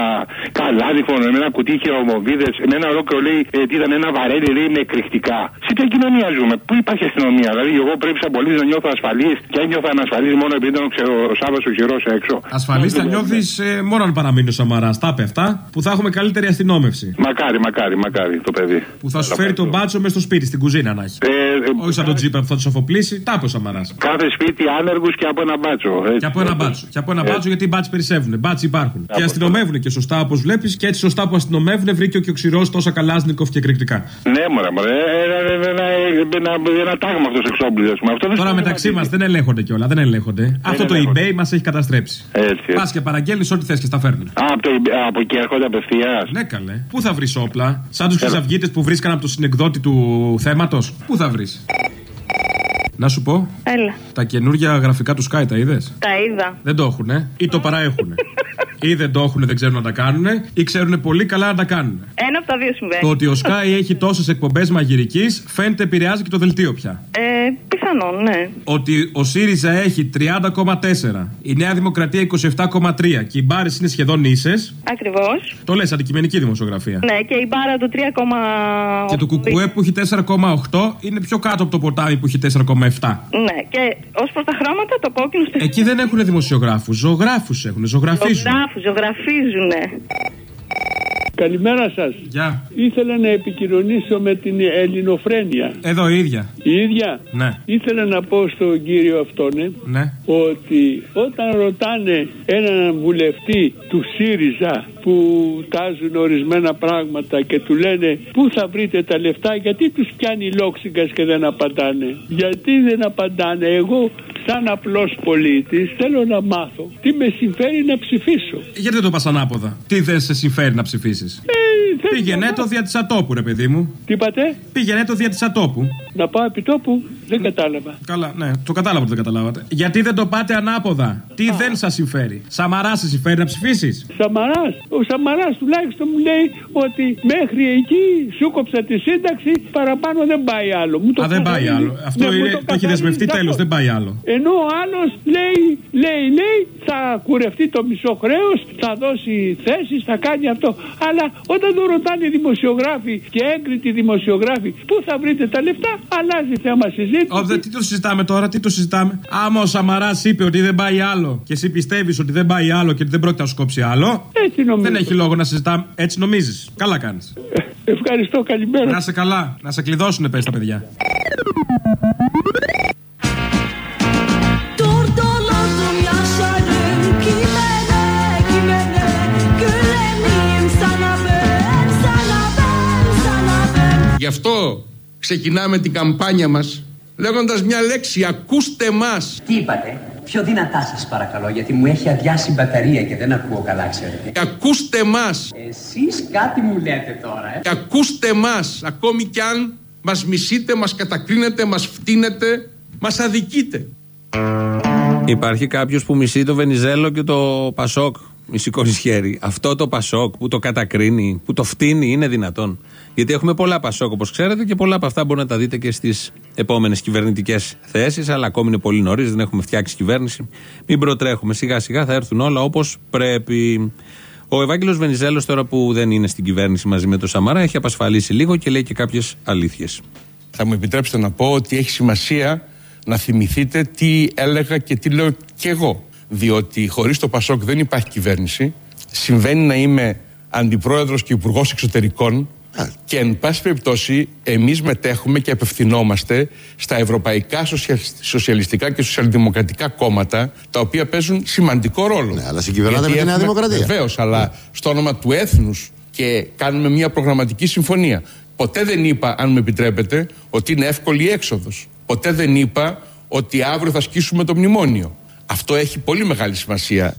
Speaker 20: καλάδιφων με ένα κουτί χειρομοβίδε, με ένα ολόκληρο λέει ε, τι ήταν ένα βαρέλι λέει με εκρηκτικά. Σε ποια κοινωνία ζούμε, πού υπάρχει αστυνομία, δηλαδή εγώ πρέπει σαν πολίτης να νιώθω ασφαλής και ένιωθα ανασφαλής μόνο επειδή ήταν ο, ξέρω, ο Σάββα ο χειρό έξω.
Speaker 18: Ασφαλή θα νιώθει μόνο αν παραμείνει ο Σαμαρά. Τα είπε αυτά που θα έχουμε καλύτερη αστυνόμευση.
Speaker 20: Μακάρι, μακάρι, μακάρι το παιδί.
Speaker 18: Που θα σου φέρει τον μπάτσο με στο σπίτι, στην κουζίνα να έχει.
Speaker 20: Ε, ε,
Speaker 18: Όχι σαν τον τζίπα που θα του αφοπλίσει, τα είπε ο Σαμαρά.
Speaker 20: Κάθε σπίτι άνεργου και από ένα μπάτσο. έτσι.
Speaker 18: Και από ένα μπάτσο. Και από ένα μπάτσο γιατί οι μπάτσοι περισσεύουν. Μπάτσοι υπάρχουν. Και αστυνομεύουν και σωστά όπω βλέπει και έτσι σωστά που αστυνομεύουν βρήκε και ο ξηρό τόσα καλάσνικοφ και εκρηκτικά.
Speaker 20: Ναι, μωρέ, μωρέ. Ε, ε, ε, Ένα, ένα, ένα τάγμα αυτό εξόπλιστο, α πούμε. Αυτό δεν
Speaker 18: Τώρα
Speaker 20: σημαίνει
Speaker 18: μεταξύ
Speaker 20: ότι-
Speaker 18: μα δεν ελέγχονται κιόλα, δεν ελέγχονται. Αυτό το
Speaker 20: ελέγχονται.
Speaker 18: eBay μας έχει καταστρέψει.
Speaker 20: Έτσι.
Speaker 18: Πας και παραγγέλνεις ό,τι θες και στα φέρνουν.
Speaker 20: Α, από, το, από εκεί έρχονται απευθείας.
Speaker 18: Ναι, καλέ. Πού θα βρεις όπλα, σαν τους χρυσαυγίτες που βρίσκαν από το συνεκδότη του θέματος. Πού θα βρεις; Να σου πω,
Speaker 30: Έλα.
Speaker 18: τα καινούργια γραφικά του Sky τα είδες;
Speaker 30: Τα είδα.
Speaker 18: Δεν το έχουνε ή το παραέχουνε; ή δεν το έχουνε, δεν ξέρουν να τα κάνουνε, ή ξέρουν πολύ καλά να τα κάνουν.
Speaker 30: Ένα από τα δύο συμβαίνει.
Speaker 18: Το ότι ο Sky έχει τόσες εκπομπές μαγειρικής φαίνεται επηρεάζει και το δελτίο πια.
Speaker 30: Ε, πιθανόν, ναι.
Speaker 18: Ότι ο ΣΥΡΙΖΑ έχει 30,4, η Νέα Δημοκρατία 27,3 και οι μπάρε είναι σχεδόν ίσες.
Speaker 30: Ακριβώς.
Speaker 18: Το λες, αντικειμενική δημοσιογραφία.
Speaker 30: Ναι, και η μπάρα του 3,8.
Speaker 18: Και το κουκουέ που έχει 4,8 είναι πιο κάτω από το ποτάμι που έχει 4,7.
Speaker 30: Ναι, και ως προς τα χρώματα, το κόκκινο στο
Speaker 18: Εκεί δεν έχουν δημοσιογράφους, ζωγράφους έχουν, ζωγραφίζουν.
Speaker 30: Ζωγράφους, ζωγραφίζουνε.
Speaker 31: Καλημέρα σας.
Speaker 18: Γεια.
Speaker 31: Ήθελα να επικοινωνήσω με την ελληνοφρένεια.
Speaker 18: Εδώ η ίδια.
Speaker 31: Η ίδια;
Speaker 18: Ναι.
Speaker 31: Ήθελα να πω στον κύριο αυτόν
Speaker 18: Ναι.
Speaker 31: ότι όταν ρωτάνε έναν βουλευτή του ΣΥΡΙΖΑ που τάζουν ορισμένα πράγματα και του λένε πού θα βρείτε τα λεφτά γιατί τους πιάνει λόξιγκας και δεν απαντάνε γιατί δεν απαντάνε εγώ σαν απλός πολίτης θέλω να μάθω τι με συμφέρει να ψηφίσω
Speaker 18: Γιατί δεν το πας ανάποδα; Τι δεν σε συμφέρει να ψηφίσεις; Πήγαινε το δια της ατόπου, ρε παιδί μου.
Speaker 31: Τι είπατε;
Speaker 18: Πήγαινε το δια της ατόπου.
Speaker 31: Να πάω επί τόπου. Δεν κατάλαβα.
Speaker 18: Καλά, ναι, το κατάλαβα ότι δεν καταλάβατε. Γιατί δεν το πάτε ανάποδα. Τι δεν σας συμφέρει. Σαμαρά σε συμφέρει να ψηφίσεις.
Speaker 31: Σαμαράς, ο Σαμαράς τουλάχιστον μου λέει ότι μέχρι εκεί σου κόψα τη σύνταξη, παραπάνω δεν πάει άλλο. Μου το
Speaker 18: Α, δεν πάει
Speaker 31: καθαρίζει.
Speaker 18: άλλο. Αυτό
Speaker 31: Ναι, μου
Speaker 18: είναι, το έχει
Speaker 31: καθαρίζει
Speaker 18: δεσμευτεί
Speaker 31: αυτό.
Speaker 18: τέλος, δεν πάει άλλο.
Speaker 31: Ενώ ο άλλος λέει, λέει, λέει, θα κουρευτεί το μισό χρέος, θα δώσει θέσεις, θα κάνει αυτό. Αλλά όταν το ρωτάνε οι δημοσιογράφοι και έγκριτοι δημοσιογράφοι, πού θα βρείτε τα λεφτά, αλλάζει θέμα συζήτηση.
Speaker 18: Ω, δε, τι το συζητάμε τώρα, τι το συζητάμε. Άμα ο Σαμαράς είπε ότι δεν πάει άλλο και εσύ πιστεύεις ότι δεν πάει άλλο και ότι δεν πρόκειται να σου κόψει άλλο.
Speaker 31: Έτσι νομίζω.
Speaker 18: Δεν έχει λόγο να συζητάμε. Έτσι νομίζεις. Καλά κάνεις.
Speaker 31: Ευχαριστώ, καλημέρα.
Speaker 18: Να σε καλά. Να σε κλειδώσουν, πες τα παιδιά.
Speaker 27: Durduruldu yaşarım kime ne kime ne Gülemeyim sana ben sana ben sana ben
Speaker 5: Γι' αυτό ξεκινάμε την καμπάνια μας λέγοντας μια λέξη «Ακούστε μας».
Speaker 32: Τι είπατε, πιο δυνατά σας παρακαλώ, γιατί μου έχει αδειάσει η μπαταρία και δεν ακούω καλά, ξέρετε.
Speaker 5: Ακούστε μας.
Speaker 32: Εσείς κάτι μου λέτε τώρα, ε.
Speaker 5: Ακούστε μας, ακόμη κι αν μας μισείτε, μας κατακρίνετε, μας φτύνετε, μας αδικείτε.
Speaker 2: Υπάρχει κάποιος που μισεί το Βενιζέλο και το Πασόκ; Μη σηκώνεις χέρι. Αυτό το Πασόκ που το κατακρίνει, που το φτύνει, είναι δυνατόν; Γιατί έχουμε πολλά Πασόκ, όπως ξέρετε, και πολλά από αυτά μπορεί να τα δείτε και στις επόμενες κυβερνητικές θέσεις. Αλλά ακόμη είναι πολύ νωρίς, δεν έχουμε φτιάξει κυβέρνηση. Μην προτρέχουμε. Σιγά σιγά θα έρθουν όλα όπως πρέπει. Ο Ευάγγελος Βενιζέλος, τώρα που δεν είναι στην κυβέρνηση μαζί με τον Σαμαρά, έχει απασφαλίσει λίγο και λέει και κάποιες αλήθειες.
Speaker 5: Θα μου επιτρέψετε να πω ότι έχει σημασία να θυμηθείτε τι έλεγα και τι λέω και εγώ. Διότι χωρίς το Πασόκ δεν υπάρχει κυβέρνηση. Συμβαίνει να είμαι αντιπρόεδρος και υπουργός εξωτερικών Και εν πάση περιπτώσει, εμείς μετέχουμε και απευθυνόμαστε στα ευρωπαϊκά σοσια- σοσιαλιστικά και σοσιαλδημοκρατικά κόμματα, τα οποία παίζουν σημαντικό ρόλο. Ναι,
Speaker 33: αλλά συγκυβερνάτε με τη Νέα Δημοκρατία.
Speaker 5: Βεβαίως, αλλά στο όνομα του έθνους και κάνουμε μια προγραμματική συμφωνία. Ποτέ δεν είπα, αν μου επιτρέπετε, ότι είναι εύκολη η έξοδος. Ποτέ δεν είπα ότι αύριο θα σκίσουμε το μνημόνιο. Αυτό έχει πολύ μεγάλη σημασία.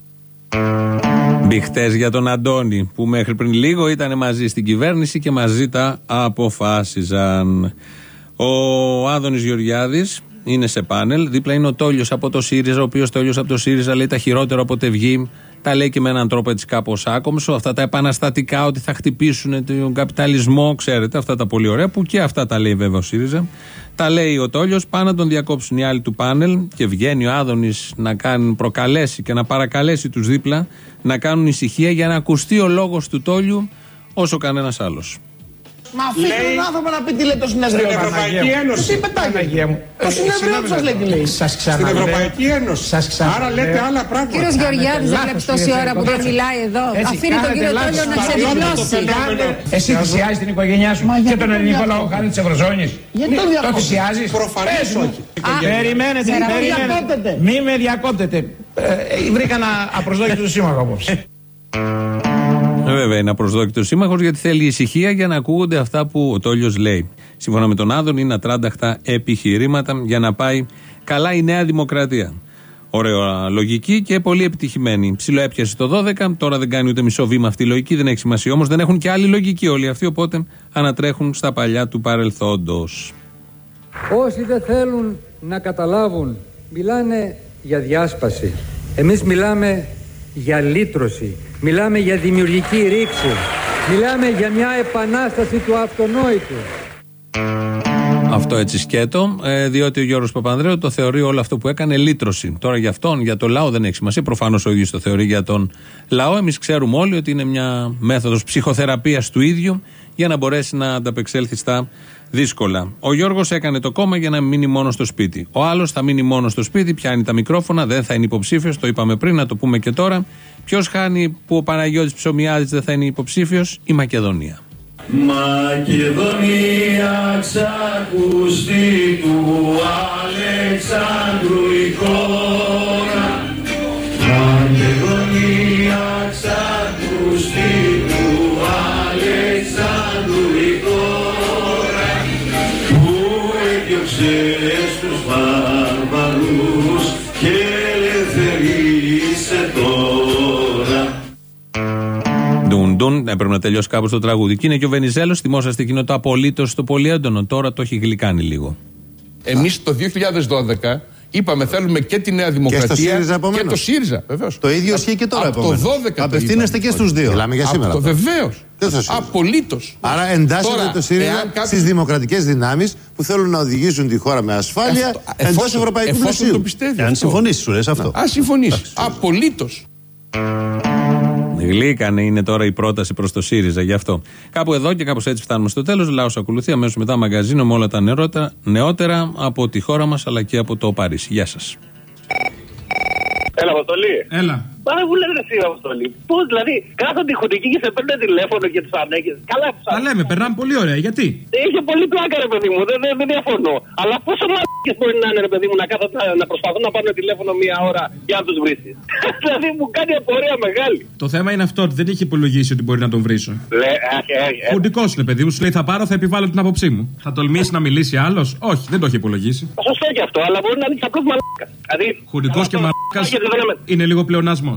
Speaker 2: Μπιχτέ για τον Αντώνη που μέχρι πριν λίγο ήταν μαζί στην κυβέρνηση και μαζί τα αποφάσιζαν. Ο Άδωνης Γεωργιάδης είναι σε πάνελ. Δίπλα είναι ο Τόλιος από το ΣΥΡΙΖΑ, ο οποίος Τόλιος από το ΣΥΡΙΖΑ λέει τα χειρότερα όποτε βγει. Τα λέει και με έναν τρόπο έτσι κάπως άκομψο. Αυτά τα επαναστατικά ότι θα χτυπήσουν τον καπιταλισμό, ξέρετε, αυτά τα πολύ ωραία που και αυτά τα λέει βέβαια ο ΣΥΡΙΖΑ. Τα λέει ο Τόλιος, πάνε να τον διακόψουν οι άλλοι του πάνελ και βγαίνει ο Άδωνης να κάνει, προκαλέσει και να παρακαλέσει τους δίπλα να κάνουν ησυχία για να ακουστεί ο λόγος του Τόλιου όσο κανένας άλλος.
Speaker 34: Μα αφήστε τον άνθρωπο να πει τι λέει το συνέδριο
Speaker 35: Στην
Speaker 34: του.
Speaker 35: Ευρωπαϊκή
Speaker 34: Παναγία μου.
Speaker 35: Ένωση.
Speaker 34: Τι πετάει.
Speaker 35: Παναγία μου.
Speaker 34: Το
Speaker 35: Ε,
Speaker 34: συνέδριο του σας λέει τι λέει.
Speaker 35: Σας
Speaker 34: ξαναλέω.
Speaker 35: Στην Ευρωπαϊκή Ένωση.
Speaker 34: Σας ξαναλέω.
Speaker 35: Άρα λέτε άλλα πράγματα.
Speaker 36: Κύριος Γεωργιάδης, δεν
Speaker 34: Κάνετε
Speaker 36: βλέπει
Speaker 34: λάθος,
Speaker 36: τόση
Speaker 34: κύριε
Speaker 36: ώρα που δεν
Speaker 34: Κοντράτσα.
Speaker 36: μιλάει εδώ.
Speaker 34: Έτσι,
Speaker 36: Αφήνει τον
Speaker 34: κάνετε
Speaker 36: κύριο
Speaker 34: λάθος.
Speaker 36: Τόλιο να
Speaker 34: Σταματώστε
Speaker 36: ξεδηλώσει.
Speaker 34: το φαινόμενο. Εσύ θυσιάζεις την οικογένειά σου και τον ελληνικό λαό χάρη της Ευρωζώνης. Γιατί Μη- το Το διακόπτετε. θυσιάζεις;
Speaker 35: Προφανώς
Speaker 34: Πες μου.
Speaker 35: όχι.
Speaker 34: Α, Περιμένετε,
Speaker 36: Μη με
Speaker 34: περιμένετε. Μη με διακόπτετε. Ε, ε, Βρήκα ένα απροσδόκητο σύμμαχο απόψε.
Speaker 2: Ε, βέβαια είναι απροσδόκητος σύμμαχος γιατί θέλει ησυχία για να ακούγονται αυτά που ο Τόλιος λέει. Σύμφωνα με τον Άδων, είναι ατράνταχτα επιχειρήματα για να πάει καλά η Νέα Δημοκρατία. Ωραία λογική και πολύ επιτυχημένη. Ψιλο έπιασε το 12, τώρα δεν κάνει ούτε μισό βήμα αυτή η λογική, δεν έχει σημασία όμως. Δεν έχουν και άλλη λογική όλοι αυτοί, οπότε ανατρέχουν στα παλιά του παρελθόντος.
Speaker 6: Όσοι δεν θέλουν να καταλάβουν, μιλάνε για διάσπαση. Εμείς μιλάμε για λύτρωση. Μιλάμε για δημιουργική ρήξη. Μιλάμε για μια επανάσταση του αυτονόητου.
Speaker 2: Αυτό έτσι σκέτο, ε, διότι ο Γιώργος Παπανδρέου το θεωρεί όλο αυτό που έκανε λύτρωση. Τώρα για αυτόν, για το λαό δεν έχει σημασία. Προφανώς ο ίδιος το θεωρεί για τον λαό. Εμείς ξέρουμε όλοι ότι είναι μια μέθοδος ψυχοθεραπείας του ίδιου για να μπορέσει να ανταπεξέλθει στα δύσκολα. Ο Γιώργος έκανε το κόμμα για να μείνει μόνος στο σπίτι. Ο άλλος θα μείνει μόνος στο σπίτι, πιάνει τα μικρόφωνα, δεν θα είναι υποψήφιος. Το είπαμε πριν, να το πούμε και τώρα. Ποιος χάνει που ο Παναγιώτης Ψωμιάδης δεν θα είναι υποψήφιος, η Μακεδονία.
Speaker 10: Μακεδονία ξακουστή του Αλεξάνδρου
Speaker 2: Ντουν, ντουν, έπρεπε να τελειώσει κάπως το τραγούδι. Και είναι και ο Βενιζέλος, θυμόσαστε εκείνο το απολύτως το πολύ έντονο. Τώρα το έχει γλυκάνει λίγο.
Speaker 5: Εμείς το 2012 είπαμε θέλουμε και τη Νέα Δημοκρατία
Speaker 33: στο ΣΥΡΙΖΑ, επομένως.
Speaker 5: και το ΣΥΡΙΖΑ. Βεβαίως.
Speaker 33: Το ίδιο ισχύει και τώρα,
Speaker 5: Από το
Speaker 33: επομένως.
Speaker 5: 12 το
Speaker 33: Απευθύνεστε
Speaker 5: είπαμε.
Speaker 33: και στους δύο. Μιλάμε για σήμερα
Speaker 5: Από το
Speaker 33: τώρα.
Speaker 5: βεβαίως.
Speaker 33: Και στο ΣΥΡΙΖΑ.
Speaker 5: Απολύτως.
Speaker 33: Άρα εντάσσεται
Speaker 5: Τώρα,
Speaker 33: το ΣΥΡΙΖΑ
Speaker 5: εάν κάποιος-
Speaker 33: στις δημοκρατικές δυνάμεις που θέλουν να οδηγήσουν τη χώρα με ασφάλεια
Speaker 5: Αυτό-
Speaker 33: εντός
Speaker 5: εφόσον-
Speaker 33: ευρωπαϊκού
Speaker 5: εφόσον
Speaker 33: πλαισίου.
Speaker 5: το πιστεύει
Speaker 33: Αν
Speaker 5: αυτό.
Speaker 33: συμφωνήσεις, σου λες αυτό.
Speaker 5: Α συμφωνήσεις. Απολύτως.
Speaker 2: Γλύκανε είναι τώρα η πρόταση προς το ΣΥΡΙΖΑ γι' αυτό. Κάπου εδώ και κάπως έτσι φτάνουμε στο τέλος. Λαός ακολουθεί αμέσως μετά μαγκαζίνο με όλα τα νεότερα, νεότερα από τη χώρα μας αλλά και από το Παρίσι. Γεια σας.
Speaker 23: Έλα, Αποστολή.
Speaker 18: Έλα.
Speaker 23: Πάρα που λένε εσύ, Αποστολή. Πώς δηλαδή κάθονται οι χοντικοί και σε παίρνουν τηλέφωνο και τους ανέχεις. Καλά, που
Speaker 18: Τα λέμε, περνάμε πολύ ωραία. Γιατί;
Speaker 23: Είχε πολύ πλάκα, ρε παιδί μου, δεν, δεν, δεν διαφωνώ. Αλλά πόσο μαλακίε μπορεί να είναι, ρε παιδί μου, να κάθονται να, να προσπαθούν να πάρουν τηλέφωνο μία ώρα για να τους βρει. δηλαδή μου κάνει απορία μεγάλη.
Speaker 18: Το θέμα είναι αυτό ότι δεν είχε υπολογίσει ότι μπορεί να τον βρίσω.
Speaker 23: Λε, αχ, ε, ε,
Speaker 18: Χουντικό είναι, παιδί μου. Σου λέει θα πάρω, θα επιβάλλω την άποψή μου. Θα τολμήσει να μιλήσει άλλος; Όχι, δεν το έχει υπολογίσει.
Speaker 23: Σωστό και αυτό, αλλά μπορεί να είναι και απλώς μαλάκας. Δηλαδή,
Speaker 18: Χουντικό και μαρκα
Speaker 23: γιατί δεν είμαι-
Speaker 18: είναι λίγο πλεονασμό.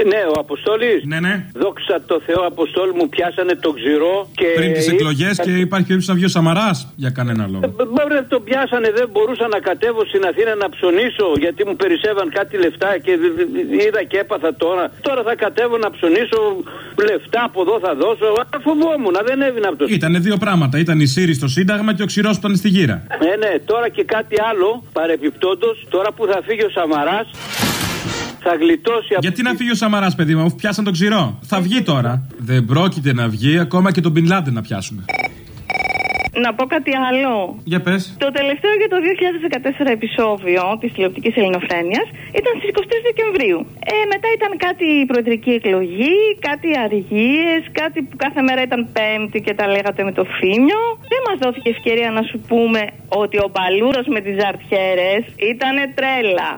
Speaker 19: Ε, ναι, ο Αποστόλης.
Speaker 18: Ναι, ναι.
Speaker 19: Δόξα τω Θεώ, Αποστόλη μου πιάσανε το ξηρό και.
Speaker 18: Πριν τις εκλογές και υπάρχει περίπτωση να βγει ο Σαμαράς για κανένα λόγο.
Speaker 19: Μπορεί να τον πιάσανε, δεν μπορούσα να κατέβω στην Αθήνα να ψωνίσω γιατί μου περισσεύαν κάτι λεφτά και δ- δ- δ- είδα και έπαθα τώρα. Τώρα θα κατέβω να ψωνίσω λεφτά από εδώ θα δώσω. Α, Φοβόμουν, δεν έβηνα από το
Speaker 18: Ήταν δύο πράγματα. Ήταν η Σύρι στο Σύνταγμα και ο ξηρός που ήταν στη γύρα.
Speaker 19: Ναι, ναι, τώρα και κάτι άλλο παρεπιπτόντως, τώρα που θα φύγει ο Σαμαράς, θα γλιτώσει από.
Speaker 18: Γιατί να φύγει ο Σαμαράς, παιδί μου, αφού πιάσαν τον ξηρό. Θα βγει τώρα. Δεν πρόκειται να βγει ακόμα και τον Μπιν Λάντεν να πιάσουμε.
Speaker 30: Να πω κάτι άλλο.
Speaker 18: Για πες.
Speaker 30: Το τελευταίο για το 2014 επεισόδιο της τηλεοπτικής Ελληνοφρένειας ήταν στις 23 Δεκεμβρίου. Ε, μετά ήταν κάτι προεδρική εκλογή, κάτι αργίες, κάτι που κάθε μέρα ήταν Πέμπτη και τα λέγατε με το φίμιο. Δεν μας δόθηκε ευκαιρία να σου πούμε ότι ο Μπαλούρο με τις ζαρτιέρε ήταν τρέλα.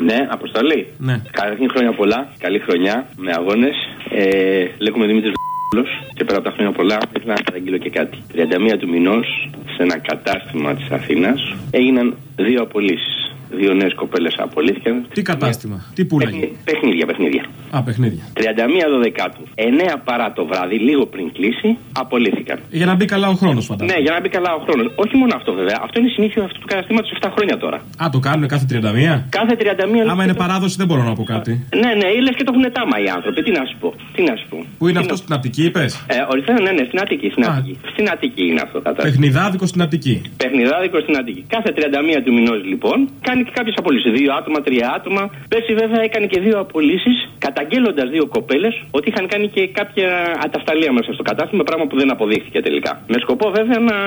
Speaker 35: Ναι, αποστολή.
Speaker 18: Ναι.
Speaker 35: Καταρχήν χρόνια πολλά. Καλή χρονιά με αγώνες. Ε, λέγομαι Δημήτρης Β***λος και πέρα από τα χρόνια πολλά ήθελα να παραγγείλω και κάτι. 31 του μηνός σε ένα κατάστημα της Αθήνας έγιναν δύο απολύσεις. Δύο νέες κοπέλες απολύθηκαν.
Speaker 18: Τι κατάστημα, τι πουλάγε.
Speaker 35: Παιχνίδια, παιχνίδια.
Speaker 18: Α, παιχνίδια.
Speaker 35: 31 Δεκάτου, 9 παρά το βράδυ, λίγο πριν κλείσει, απολύθηκαν.
Speaker 18: Για να μπει καλά ο χρόνος, φαντάζομαι.
Speaker 35: Ναι, για να μπει καλά ο χρόνος. Όχι μόνο αυτό βέβαια. Αυτό είναι συνήθιο αυτού του καταστήματος 7 χρόνια τώρα.
Speaker 18: Α, το κάνουν κάθε 31.
Speaker 35: Κάθε 31
Speaker 18: Άμα είναι παράδοση, δεν μπορώ να πω κάτι.
Speaker 35: Ναι, ναι, λες και το έχουν τάμα οι άνθρωποι. Τι να σου πω. Τι να σου πω.
Speaker 18: Πού είναι αυτό στην Αττική, είπες;
Speaker 35: Ε, οριστικά, ναι, ναι, στην Αττική. Στην Αττική, στην Αττική είναι αυτό, κατά.
Speaker 18: Παιχνιδάδικο στην Αττική.
Speaker 35: Παιχνιδάδικο στην Αττική. Κάθε 31 του μηνός λοιπόν κάνει και κάποιες απολύσεις. Δύο άτομα, τρία άτομα. Πέρσι βέβαια έκανε και δύο απολύσεις, καταγγέλλοντας δύο κοπέλες ότι είχαν κάνει και κάποια ατασταλία μέσα στο κατάστημα, πράγμα που δεν αποδείχθηκε τελικά. Με σκοπό βέβαια να,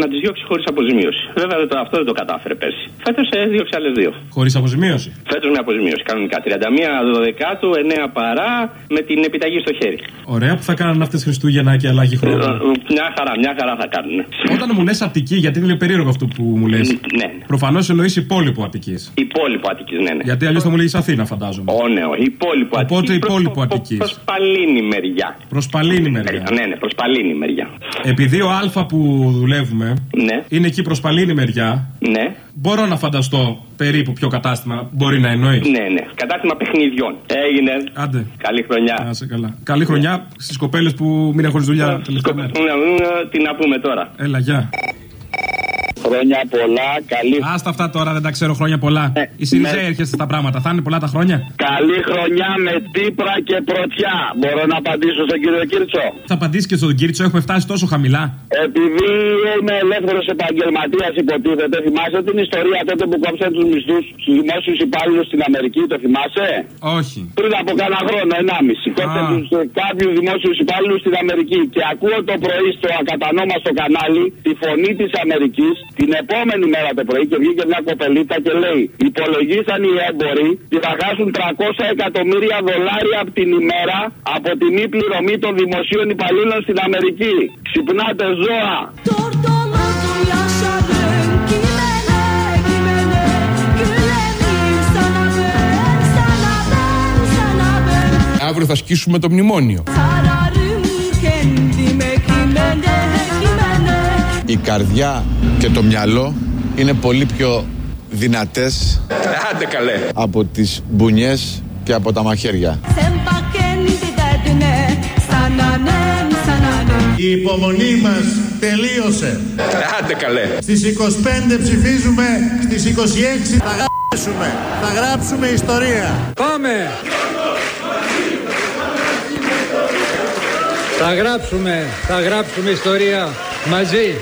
Speaker 35: να τις διώξει χωρίς αποζημίωση. Βέβαια δεν το- αυτό δεν το κατάφερε πέρσι. Φέτος ε, διώξει άλλες δύο.
Speaker 18: Χωρίς αποζημίωση.
Speaker 35: Φέτος με αποζημίωση κανονικά. 31 12 9 παρά με την επιταγή στο χέρι.
Speaker 18: Ωραία που θα κάνουν αυτές Χριστούγεννα και αλλαγή
Speaker 35: Ε,
Speaker 18: χρόνου.
Speaker 35: Μια χαρά, μια χαρά θα κάνουν.
Speaker 18: Όταν μου λες Αττική, γιατί είναι περίεργο αυτό που μου λες.
Speaker 35: Ναι.
Speaker 18: Προφανώς εννοεί υπόλοιπο Αττικής.
Speaker 35: Υπόλοιπο Αττικής, ναι, ναι.
Speaker 18: Γιατί αλλιώς θα μου λέει Αθήνα, φαντάζομαι.
Speaker 35: Ω, ναι, όχι. Υπόλοιπο Αττικής.
Speaker 18: Οπότε
Speaker 35: Προς-
Speaker 18: υπόλοιπο Αττικής.
Speaker 35: Προς Παλίνη μεριά.
Speaker 18: Προ Παλίνη μεριά.
Speaker 35: Ναι, ναι, προ Παλίνη μεριά.
Speaker 18: Επειδή ο Α που δουλεύουμε
Speaker 35: Ναι.
Speaker 18: είναι εκεί προ Παλίνη μεριά,
Speaker 35: Ναι,
Speaker 18: μπορώ να φανταστώ περίπου ποιο κατάστημα μπορεί να εννοείς.
Speaker 35: ναι, ναι. Κατάστημα παιχνιδιών. Έγινε.
Speaker 18: Άντε.
Speaker 35: Καλή χρονιά.
Speaker 18: Να σε καλά. Καλή χρονιά στις κοπέλες που μείναν χωρίς δουλειά τελευταία μέρα.
Speaker 35: Τι να πούμε τώρα.
Speaker 18: Έλα, γεια.
Speaker 36: Χρόνια πολλά, καλή.
Speaker 18: Άστα αυτά τώρα, δεν τα ξέρω χρόνια πολλά. Η Σιριζέ
Speaker 36: ναι.
Speaker 18: έρχεστε στα πράγματα. Θα είναι πολλά τα χρόνια.
Speaker 36: Καλή χρονιά με τύπρα και πρωτιά. Μπορώ να απαντήσω στον κύριο Κίρτσο.
Speaker 18: Θα απαντήσεις και στον Κίρτσο, έχουμε φτάσει τόσο χαμηλά.
Speaker 36: Επειδή είμαι ελεύθερος επαγγελματίας, υποτίθεται, θυμάσαι την ιστορία τότε που κόψαν τους μισθούς στους δημόσιους υπάλληλους στην Αμερική, το θυμάσαι;
Speaker 18: Όχι.
Speaker 36: Πριν από κάνα χρόνο, ενάμιση. Κόψαν τους, ε, κάποιους δημόσιους υπάλληλους στην Αμερική. Και ακούω το πρωί στο ακατανόμαστο κανάλι τη φωνή της Αμερικής την επόμενη μέρα το πρωί και βγήκε μια κοπελίτα και λέει: Υπολογίσαν οι έμποροι ότι θα χάσουν 300 εκατομμύρια δολάρια από την ημέρα από τη μη πληρωμή των δημοσίων υπαλλήλων στην Αμερική. Ξυπνάτε ζώα!
Speaker 5: Αύριο θα σκίσουμε το μνημόνιο.
Speaker 26: Η καρδιά και το μυαλό είναι πολύ πιο δυνατές
Speaker 5: Άντε καλέ.
Speaker 26: από τις μπουνιές και από τα μαχαίρια.
Speaker 10: Η υπομονή μας τελείωσε.
Speaker 5: Άντε καλέ.
Speaker 10: Στις 25 ψηφίζουμε, στις 26 θα γράψουμε. Θα γράψουμε ιστορία.
Speaker 6: Πάμε! Θα γράψουμε, θα γράψουμε ιστορία μαζί.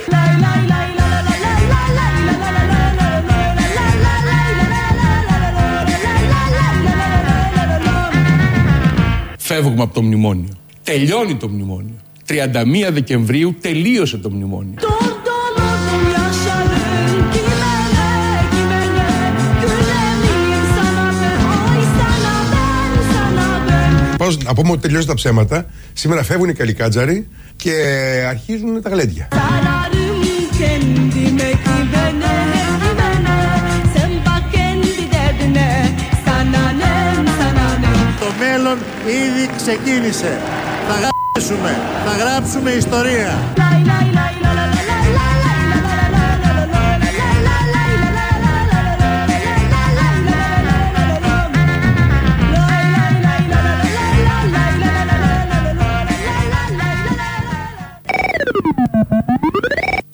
Speaker 5: Φεύγουμε από το μνημόνιο. Τελειώνει το μνημόνιο. 31 Δεκεμβρίου τελείωσε το μνημόνιο.
Speaker 37: Πώς να πούμε ότι τελειώσαν τα ψέματα. Σήμερα φεύγουν οι καλικάτζαροι και αρχίζουν τα γλέντια.
Speaker 10: Το μέλλον ήδη ξεκίνησε. Θα γράψουμε, θα γράψουμε ιστορία.